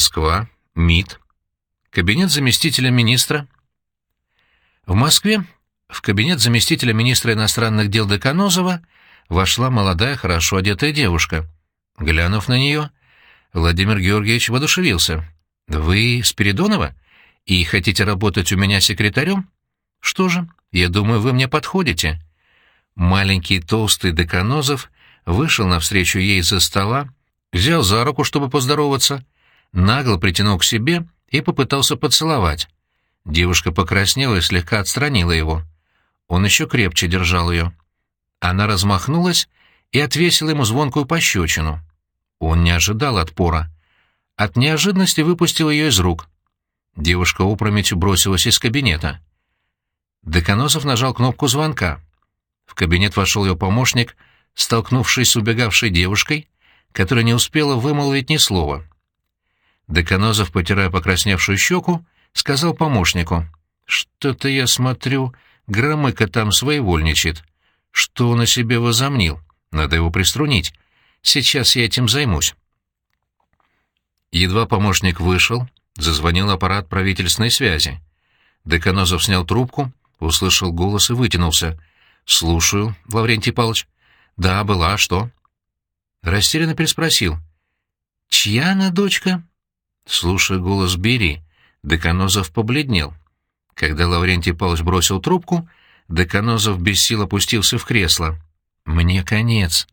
Москва, МИД, кабинет заместителя министра. В Москве в кабинет заместителя министра иностранных дел Деканозова вошла молодая, хорошо одетая девушка. Глянув на нее, Владимир Георгиевич воодушевился. «Вы Спиридонова? И хотите работать у меня секретарем? Что же, я думаю, вы мне подходите». Маленький толстый Деканозов вышел навстречу ей из-за стола, взял за руку, чтобы поздороваться, нагло притянул к себе и попытался поцеловать. Девушка покраснела и слегка отстранила его. Он еще крепче держал ее. Она размахнулась и отвесила ему звонкую пощечину. Он не ожидал отпора. От неожиданности выпустил ее из рук. Девушка опрометью бросилась из кабинета. Деканозов нажал кнопку звонка. В кабинет вошел ее помощник, столкнувшись с убегавшей девушкой, которая не успела вымолвить ни слова. Деканозов, потирая покрасневшую щеку, сказал помощнику. «Что-то я смотрю, Громыка там своевольничает. Что он о себе возомнил? Надо его приструнить. Сейчас я этим займусь». Едва помощник вышел, зазвонил аппарат правительственной связи. Деканозов снял трубку, услышал голос и вытянулся. «Слушаю, Лаврентий Павлович». «Да, была, а что?» Растерянно переспросил. «Чья она дочка?» Слушая голос Бери, Деканозов побледнел. Когда Лаврентий Павлович бросил трубку, Деканозов без сил опустился в кресло. «Мне конец»,